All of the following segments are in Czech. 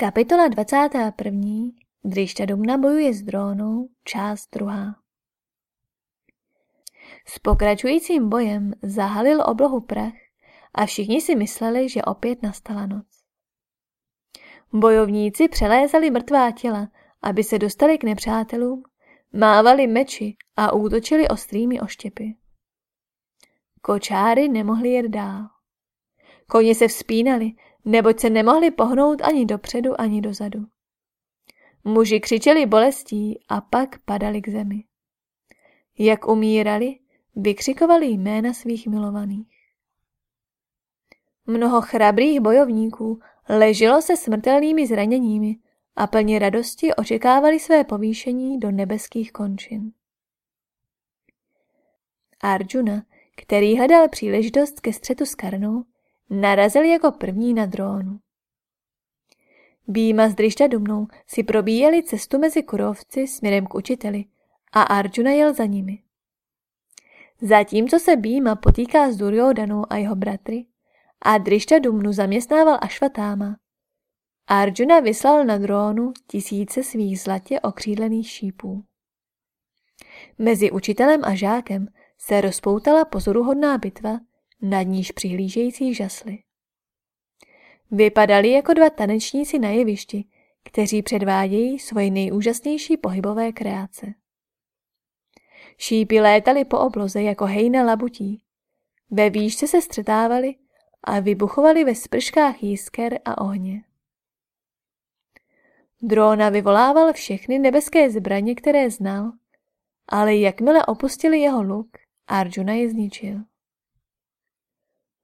Kapitola 21. Drišťadumna bojuje s drónou, část druhá. S pokračujícím bojem zahalil oblohu prach a všichni si mysleli, že opět nastala noc. Bojovníci přelézali mrtvá těla, aby se dostali k nepřátelům, mávali meči a útočili ostrými oštěpy. Kočáry nemohli jet dál. Koně se vzpínali, neboť se nemohli pohnout ani dopředu, ani dozadu. Muži křičeli bolestí a pak padali k zemi. Jak umírali, vykřikovali jména svých milovaných. Mnoho chrabrých bojovníků leželo se smrtelnými zraněními a plně radosti očekávali své povýšení do nebeských končin. Arjuna, který hledal příležitost ke střetu s Karnou, narazil jako první na drónu. Býma s Drišťadumnou si probíjeli cestu mezi kurovci směrem k učiteli a Arjuna jel za nimi. Zatímco se Býma potýká s Duryodanou a jeho bratry a Drišťadumnu zaměstnával Ašvatáma, Arjuna vyslal na drónu tisíce svých zlatě okřídlených šípů. Mezi učitelem a žákem se rozpoutala pozoruhodná bitva, nad níž přihlížející žasly. Vypadali jako dva tanečníci na jevišti, kteří předvádějí svoje nejúžasnější pohybové kreace. Šípy létaly po obloze jako hejna labutí. Ve výšce se střetávali a vybuchovali ve sprškách jisker a ohně. Drona vyvolával všechny nebeské zbraně, které znal, ale jakmile opustili jeho luk, Arjuna je zničil.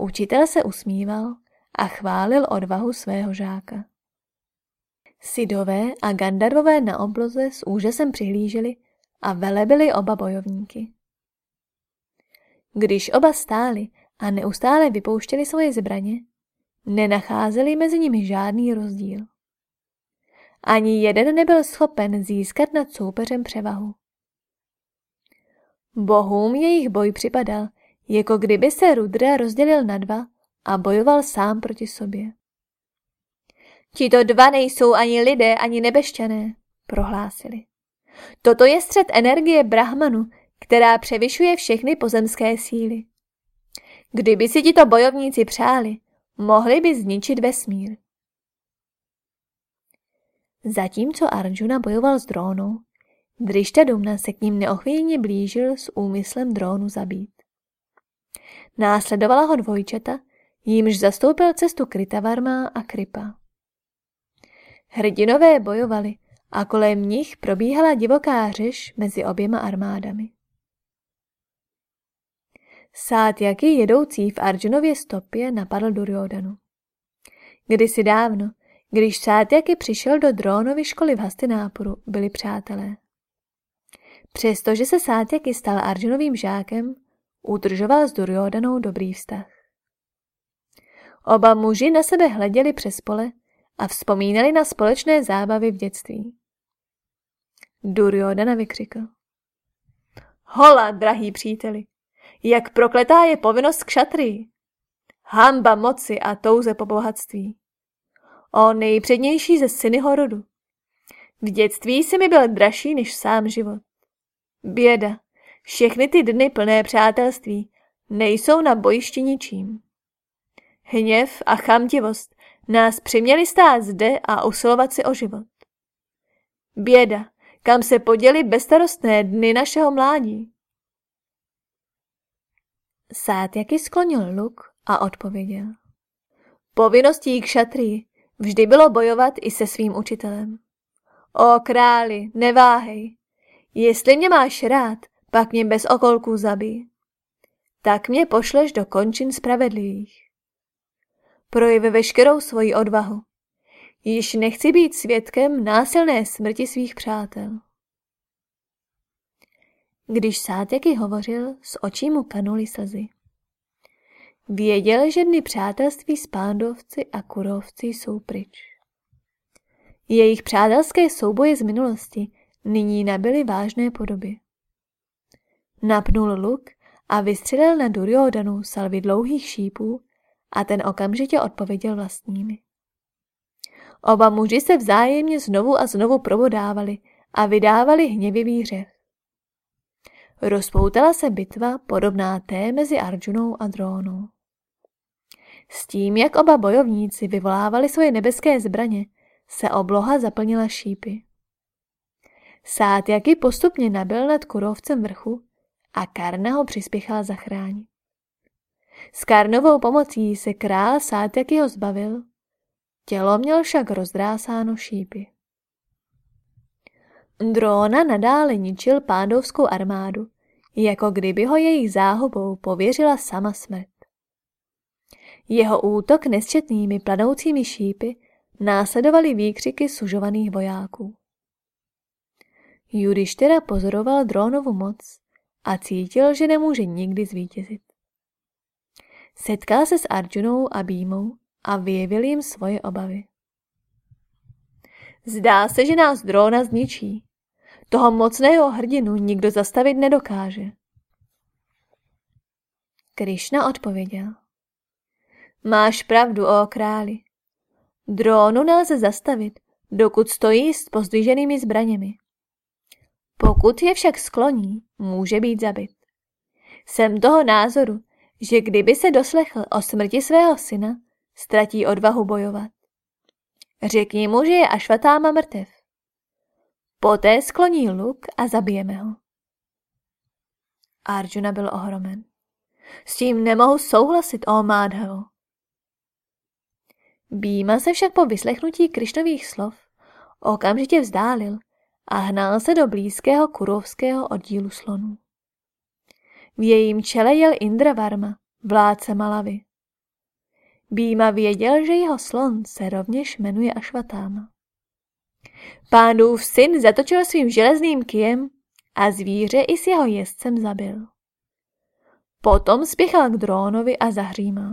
Učitel se usmíval a chválil odvahu svého žáka. Sidové a Gandarvové na obloze s úžasem přihlíželi a velebili oba bojovníky. Když oba stáli a neustále vypouštěli svoje zbraně, nenacházeli mezi nimi žádný rozdíl. Ani jeden nebyl schopen získat nad soupeřem převahu. Bohům jejich boj připadal, jako kdyby se Rudra rozdělil na dva a bojoval sám proti sobě. Tito dva nejsou ani lidé, ani nebešťané, prohlásili. Toto je střed energie Brahmanu, která převyšuje všechny pozemské síly. Kdyby si tito bojovníci přáli, mohli by zničit vesmír. Zatímco Arjuna bojoval s drónou, Dumna se k ním neochvějně blížil s úmyslem drónu zabít. Následovala ho dvojčata, jímž zastoupil cestu Kritavarma a Kripa. Hrdinové bojovali a kolem nich probíhala divoká řeš mezi oběma armádami. Sátjaky jedoucí v Arjunově stopě napadl Duryodanu. Kdysi dávno, když Sátjaky přišel do drónovy školy v Hastinápuru, byli přátelé. Přestože se Sátjaky stal Arjunovým žákem, udržoval s Duryodanou dobrý vztah. Oba muži na sebe hleděli přes pole a vzpomínali na společné zábavy v dětství. Duryodana vykřikl. Hola, drahý příteli, jak prokletá je povinnost k šatry. Hamba moci a touze po bohatství. O nejpřednější ze synyho rodu. V dětství si mi byl dražší než sám život. Běda, všechny ty dny plné přátelství nejsou na bojišti ničím. Hněv a chamtivost nás přiměli stát zde a usilovat si o život. Běda, kam se poděli bezstarostné dny našeho mládí. Sát jaký sklonil luk a odpověděl. Povinností k šatrii vždy bylo bojovat i se svým učitelem. O králi, neváhej. Jestli mě máš rád, pak mě bez okolků zabij. Tak mě pošleš do končin spravedlivých. Projevi veškerou svoji odvahu. Již nechci být svědkem násilné smrti svých přátel. Když Sátjaky hovořil, s očí mu kanuly slzy. Věděl, že dny přátelství s pándovci a kurovci jsou pryč. Jejich přátelské souboje z minulosti nyní nabyly vážné podoby. Napnul luk a vystřelil na Duryodanu salvy dlouhých šípů a ten okamžitě odpověděl vlastními. Oba muži se vzájemně znovu a znovu probodávali a vydávali hněvivý řev. Rozpoutala se bitva podobná té mezi Arjunou a Drónou. S tím, jak oba bojovníci vyvolávali svoje nebeské zbraně, se obloha zaplnila šípy. Sátjaky postupně nabil nad kurovcem vrchu a Karna ho přispěchala zachránit. S Karnovou pomocí se král Sátjaky ho zbavil, tělo měl však rozdrásáno šípy. Drona nadále ničil pándovskou armádu, jako kdyby ho jejich záhubou pověřila sama smrt. Jeho útok nesčetnými planoucími šípy následovaly výkřiky sužovaných vojáků. Judištěra pozoroval drónovu moc a cítil, že nemůže nikdy zvítězit. Setkal se s Arjunou a Bímou a vyjevil jim svoje obavy. Zdá se, že nás dróna zničí. Toho mocného hrdinu nikdo zastavit nedokáže. Krišna odpověděl. Máš pravdu, o králi. Drónu nelze zastavit, dokud stojí s pozdviženými zbraněmi. Pokud je však skloní, může být zabit. Jsem toho názoru, že kdyby se doslechl o smrti svého syna, ztratí odvahu bojovat. Řekni mu, že je Ašvatáma mrtev. Poté skloní luk a zabijeme ho. Arjuna byl ohromen. S tím nemohu souhlasit, o Mádhavo. Býma se však po vyslechnutí Krišnových slov okamžitě vzdálil a hnal se do blízkého kurovského oddílu slonů. V jejím čele jel Indra Varma, vládce Malavy. Býma věděl, že jeho slon se rovněž jmenuje Ašvatáma. Pánův syn zatočil svým železným kijem a zvíře i s jeho jezdcem zabil. Potom spěchal k drónovi a zahřímal.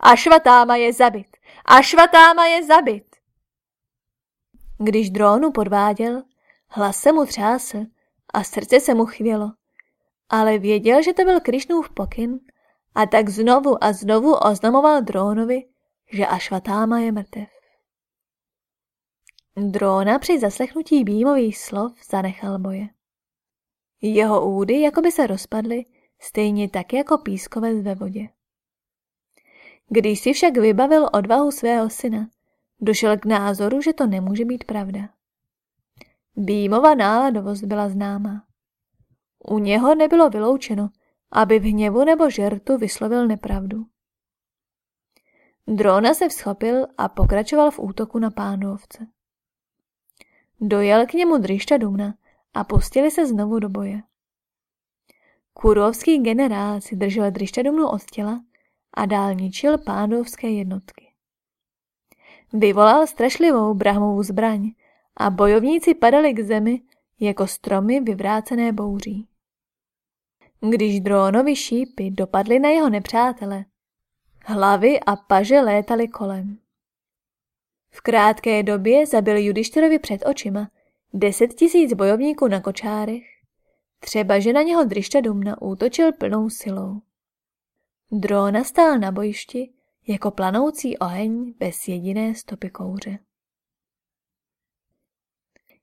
Ašvatáma je zabit! Ašvatáma je zabit! Když drónu podváděl, hlas se mu třásl a srdce se mu chvělo, ale věděl, že to byl Krišnův pokyn a tak znovu a znovu oznamoval drónovi, že Ašvatáma je mrtev. Dróna při zaslechnutí býmových slov zanechal boje. Jeho údy jako by se rozpadly, stejně tak jako pískovec ve vodě. Když si však vybavil odvahu svého syna, došel k názoru, že to nemůže být pravda. Býmova náladovost byla známá. U něho nebylo vyloučeno, aby v hněvu nebo žertu vyslovil nepravdu. Drona se vzchopil a pokračoval v útoku na pánovce. Dojel k němu Drišta Dumna a pustili se znovu do boje. Kurovský generál si držel Drišta Dumnu od těla a dál ničil pánovské jednotky. Vyvolal strašlivou brahmovou zbraň a bojovníci padali k zemi jako stromy vyvrácené bouří. Když drónovi šípy dopadly na jeho nepřátele, hlavy a paže létaly kolem. V krátké době zabil Judišterovi před očima deset tisíc bojovníků na kočárech, třeba že na něho Drišta Dumna útočil plnou silou. Drona stál na bojišti jako planoucí oheň bez jediné stopy kouře.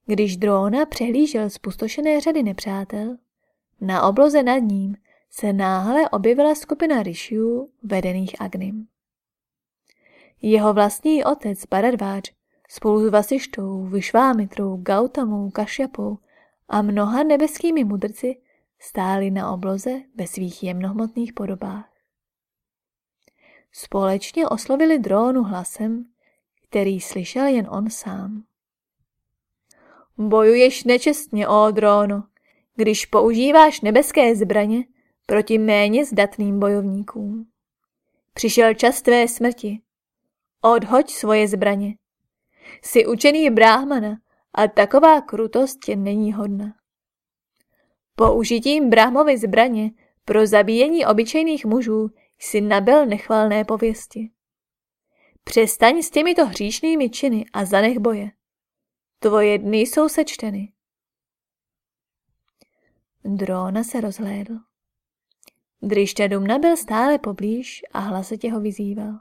Když Drona přehlížel spustošené řady nepřátel, na obloze nad ním se náhle objevila skupina ryšiů vedených Agnim. Jeho vlastní otec Paradváč spolu s Vasištou, Vyšvámitrou, Gautamou, Kašjapou a mnoha nebeskými mudrci stáli na obloze ve svých jemnohmotných podobách. Společně oslovili drónu hlasem, který slyšel jen on sám. Bojuješ nečestně, ó dróno, když používáš nebeské zbraně proti méně zdatným bojovníkům. Přišel čas tvé smrti. Odhoď svoje zbraně. Jsi učený bráhmana a taková krutost tě není hodna. Použitím bráhmovy zbraně pro zabíjení obyčejných mužů jsi nabil nechvalné pověsti. Přestaň s těmito hříšnými činy a zanech boje. Tvoje dny jsou sečteny. Drona se rozhlédl. Dumna byl stále poblíž a hlasitě ho vyzýval.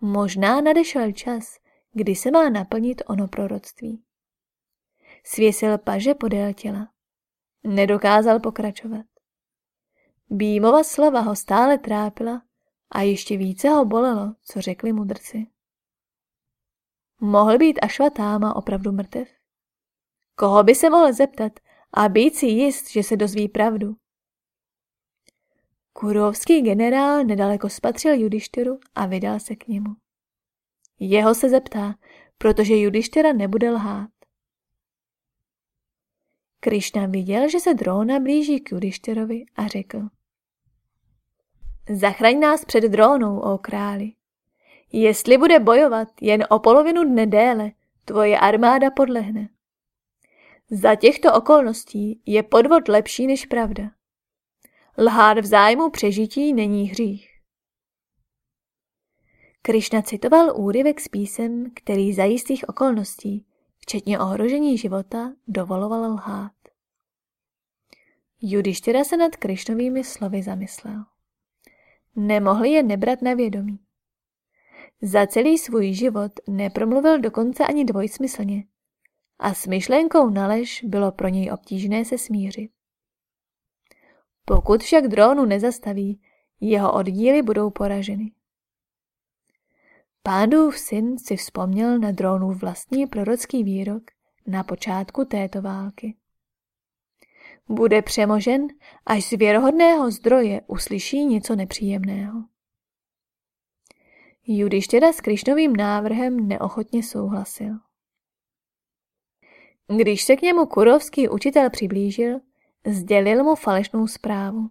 Možná nadešel čas, kdy se má naplnit ono proroctví. Svěsil paže podél těla. Nedokázal pokračovat. Bímova slova ho stále trápila a ještě více ho bolelo, co řekli mudrci. Mohl být Ašvatáma opravdu mrtev? Koho by se mohl zeptat a být si jist, že se dozví pravdu? Kurovský generál nedaleko spatřil Judištyru a vydal se k němu. Jeho se zeptá, protože Judištyra nebude lhát. Krišna viděl, že se dróna blíží k Judištyrovi a řekl. Zachraň nás před drónou, o králi. Jestli bude bojovat jen o polovinu dne déle, tvoje armáda podlehne. Za těchto okolností je podvod lepší než pravda. Lhát v zájmu přežití není hřích. Krišna citoval úryvek z písem, který za jistých okolností, včetně ohrožení života, dovoloval lhát. Judištěra se nad Krišnovými slovy zamyslel. Nemohli je nebrat na vědomí. Za celý svůj život nepromluvil dokonce ani dvojsmyslně a s myšlenkou na lež bylo pro něj obtížné se smířit. Pokud však drónu nezastaví, jeho oddíly budou poraženy. Pádův syn si vzpomněl na drónův vlastní prorocký výrok na počátku této války. Bude přemožen, až z věrohodného zdroje uslyší něco nepříjemného. Judištěda s Krišnovým návrhem neochotně souhlasil. Když se k němu kurovský učitel přiblížil, sdělil mu falešnou zprávu.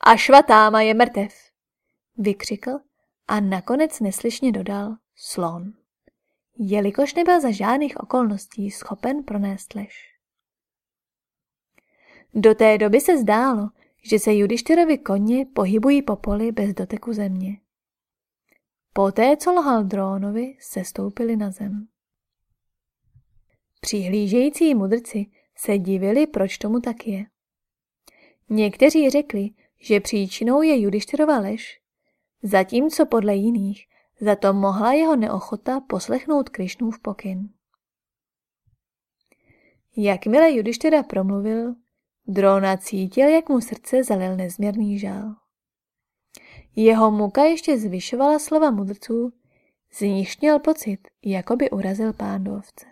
Ašvatáma je mrtev, vykřikl a nakonec neslyšně dodal slon, jelikož nebyl za žádných okolností schopen pronést lež. Do té doby se zdálo, že se Judištyrovi koně pohybují po poli bez doteku země. Poté, co lhal drónovi, se stoupili na zem. Přihlížející mudrci se divili, proč tomu tak je. Někteří řekli, že příčinou je Judištyrova lež, zatímco podle jiných za to mohla jeho neochota poslechnout Krišnův pokyn. Jakmile Judištyra promluvil, Drona cítil, jak mu srdce zalil nezměrný žál. Jeho muka ještě zvyšovala slova mudrců, z níž měl pocit, jako by urazil pándovce.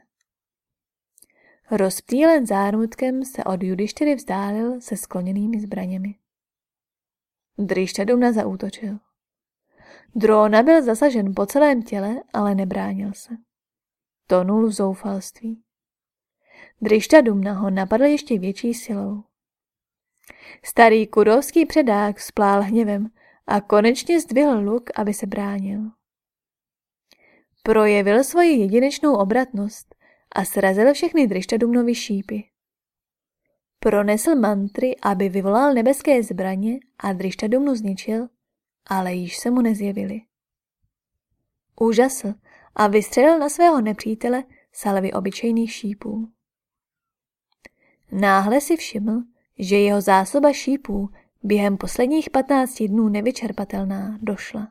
Rozptýlen zármutkem se od Judištyry vzdálil se skloněnými zbraněmi. Drištadumna zaútočil. Drona byl zasažen po celém těle, ale nebránil se. Tonul v zoufalství. Drištadumna ho napadl ještě větší silou. Starý kurovský předák splál hněvem a konečně zdvihl luk, aby se bránil. Projevil svoji jedinečnou obratnost a srazil všechny Drištadumnovy šípy. Pronesl mantry, aby vyvolal nebeské zbraně a Drištadumnu zničil, ale již se mu nezjevili. Úžasl a vystřelil na svého nepřítele salvy obyčejných šípů. Náhle si všiml, že jeho zásoba šípů během posledních 15 dnů nevyčerpatelná došla.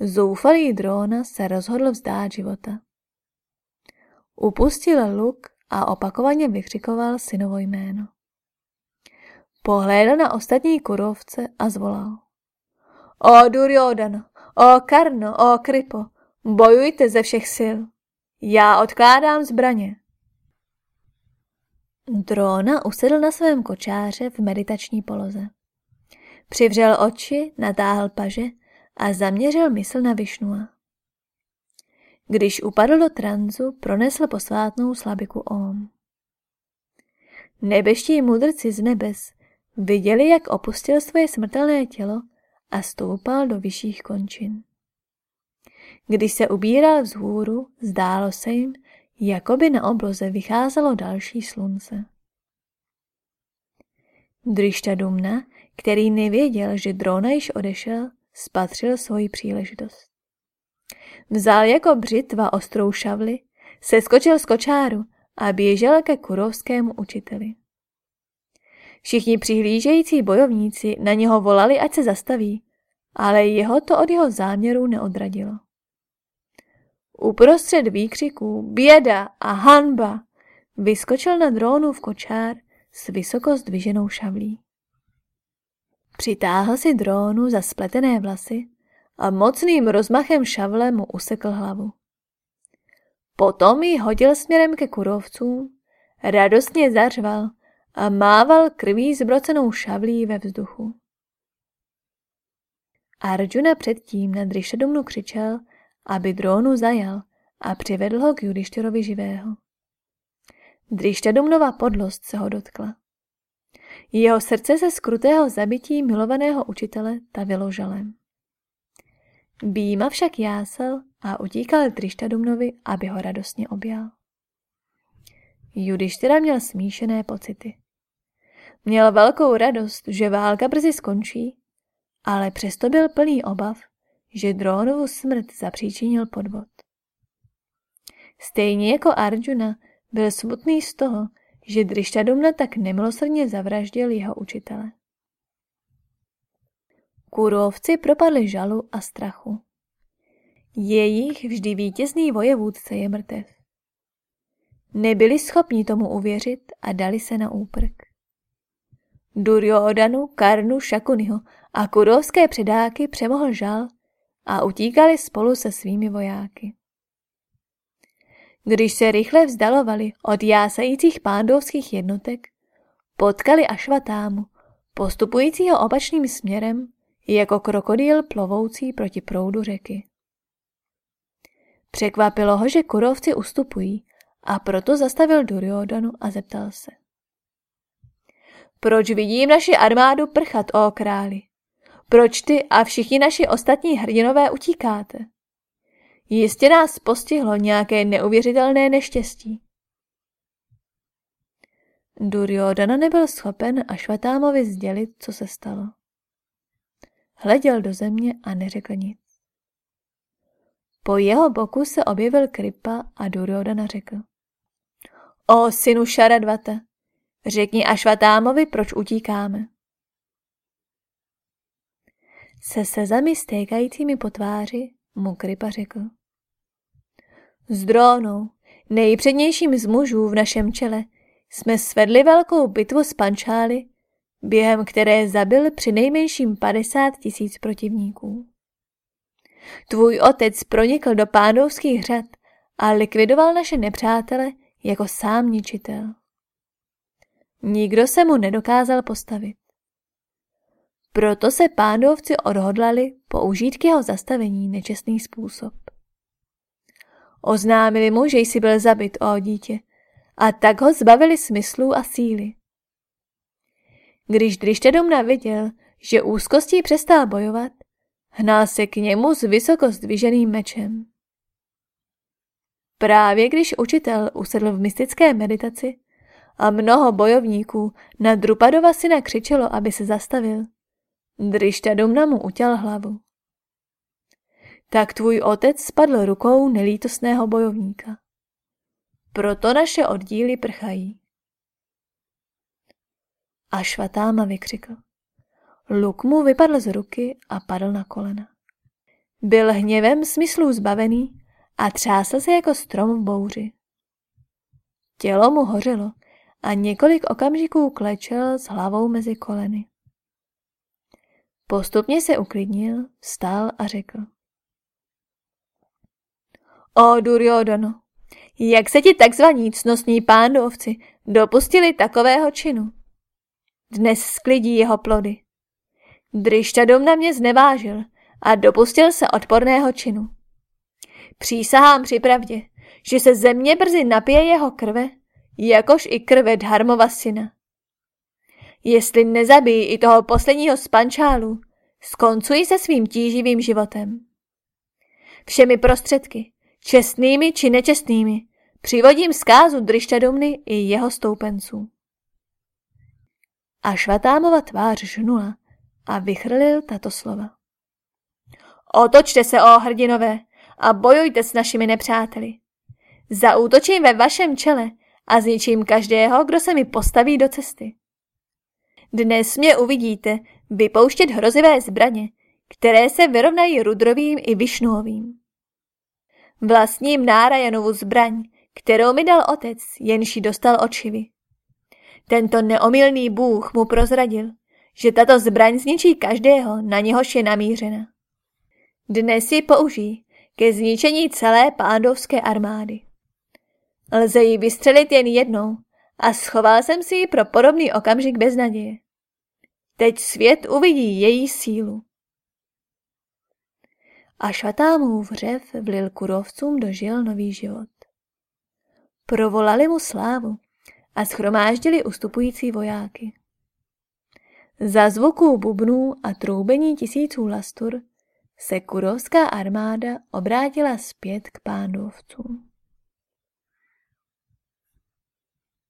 Zoufalý drona se rozhodl vzdát života. Upustil luk a opakovaně vykřikoval synovo jméno. Pohlédl na ostatní kurovce a zvolal. O Duryodhana, o Karno, o Kripo, bojujte ze všech sil. Já odkládám zbraně. Drona usedl na svém kočáře v meditační poloze. Přivřel oči, natáhl paže a zaměřil mysl na Višnua. Když upadl do tranzu, pronesl posvátnou slabiku Om. Nebeští mudrci z nebes viděli, jak opustil svoje smrtelné tělo a stoupal do vyšších končin. Když se ubíral vzhůru, zdálo se jim, jako by na obloze vycházelo další slunce. Dumna, který nevěděl, že drona již odešel, spatřil svoji příležitost. Vzal jako břitva ostrou šavli, seskočil z kočáru a běžel ke kurovskému učiteli. Všichni přihlížející bojovníci na něho volali, ať se zastaví, ale jeho to od jeho záměru neodradilo. Uprostřed výkřiků běda a hanba vyskočil na drónu v kočár s vysoko zdviženou šavlí. Přitáhl si drónu za spletené vlasy a mocným rozmachem šavle mu usekl hlavu. Potom ji hodil směrem ke kurovcům, radostně zařval a mával krví zbrocenou šavlí ve vzduchu. Arjuna předtím na Drišadumnu křičel, aby drónu zajal a přivedl ho k Judištěrovi živého. Drišťadumnova podlost se ho dotkla. Jeho srdce se z krutého zabití milovaného učitele tavilo žalem. Býma však jásal a utíkal Trištadumnovi, aby ho radostně objal. Judištyra měl smíšené pocity. Měl velkou radost, že válka brzy skončí, ale přesto byl plný obav, že Drónovu smrt zapříčinil podvod. Stejně jako Arjuna byl smutný z toho, že Drištadumna tak nemilosrdně zavraždil jeho učitele. Kurovci propadli žalu a strachu. Jejich vždy vítězný vojevůdce je mrtev. Nebyli schopni tomu uvěřit a dali se na úprk. Duryodanu, Karnu, Šakuniho a kurovské předáky přemohl žal a utíkali spolu se svými vojáky. Když se rychle vzdalovali od jásajících pándovských jednotek, potkali Ašvatámu, postupujícího opačným směrem, jako krokodýl plovoucí proti proudu řeky. Překvapilo ho, že kurovci ustupují a proto zastavil Duryodanu a zeptal se. Proč vidím naši armádu prchat, o králi? Proč ty a všichni naši ostatní hrdinové utíkáte? Jistě nás postihlo nějaké neuvěřitelné neštěstí. Duryodhana nebyl schopen Ašvatámovi sdělit, co se stalo. Hleděl do země a neřekl nic. Po jeho boku se objevil Kripa a Duryodhana řekl. O synu Šaradvata, řekni Ašvatámovi, proč utíkáme. Se sezami stékajícími po tváři mu Kripa řekl. S nejpřednějším z mužů v našem čele, jsme svedli velkou bitvu s pančály, během které zabil při nejmenším 50 tisíc protivníků. Tvůj otec pronikl do pándovských řad a likvidoval naše nepřátele jako sám ničitel. Nikdo se mu nedokázal postavit. Proto se pándovci odhodlali použít k jeho zastavení nečestný způsob. Oznámili mu, že jsi byl zabit, o dítě, a tak ho zbavili smyslu a síly. Když Drišťadomna viděl, že úzkostí přestal bojovat, hnal se k němu s vysoko zdviženým mečem. Právě když učitel usedl v mystické meditaci a mnoho bojovníků na Drupadova syna křičelo, aby se zastavil, Drišťadumna mu utěl hlavu tak tvůj otec spadl rukou nelítosného bojovníka. Proto naše oddíly prchají. A švatáma vykřikl. Luk mu vypadl z ruky a padl na kolena. Byl hněvem smyslů zbavený a třásl se jako strom v bouři. Tělo mu hořelo a několik okamžiků klečel s hlavou mezi koleny. Postupně se uklidnil, vstál a řekl. O Duryodhano, jak se ti takzvaní cnostní pándovci dopustili takového činu? Dnes sklidí jeho plody. Drišťadom na mě znevážil a dopustil se odporného činu. Přísahám při pravdě, že se země brzy napije jeho krve, jakož i krve Dharmova syna. Jestli nezabijí i toho posledního z pančálů, skoncují se svým tíživým životem. Všemi prostředky, čestnými či nečestnými, přivodím zkázu Drišťadomny i jeho stoupenců. A Švatámova tvář žnula a vychrlil tato slova. Otočte se, o hrdinové, a bojujte s našimi nepřáteli. Zaútočím ve vašem čele a zničím každého, kdo se mi postaví do cesty. Dnes mě uvidíte vypouštět hrozivé zbraně, které se vyrovnají Rudrovým i Višnuovým. Vlastním Nárajanovu zbraň, kterou mi dal otec, jenž dostal od Šivy. Tento neomilný bůh mu prozradil, že tato zbraň zničí každého, na něhož je namířena. Dnes ji použijí ke zničení celé pándovské armády. Lze ji vystřelit jen jednou a schoval jsem si ji pro podobný okamžik bez naděje. Teď svět uvidí její sílu. A švatámův řev vlil kurovcům do žil nový život. Provolali mu slávu a schromáždili ustupující vojáky. Za zvuků bubnů a troubení tisíců lastur se kurovská armáda obrátila zpět k pándovcům.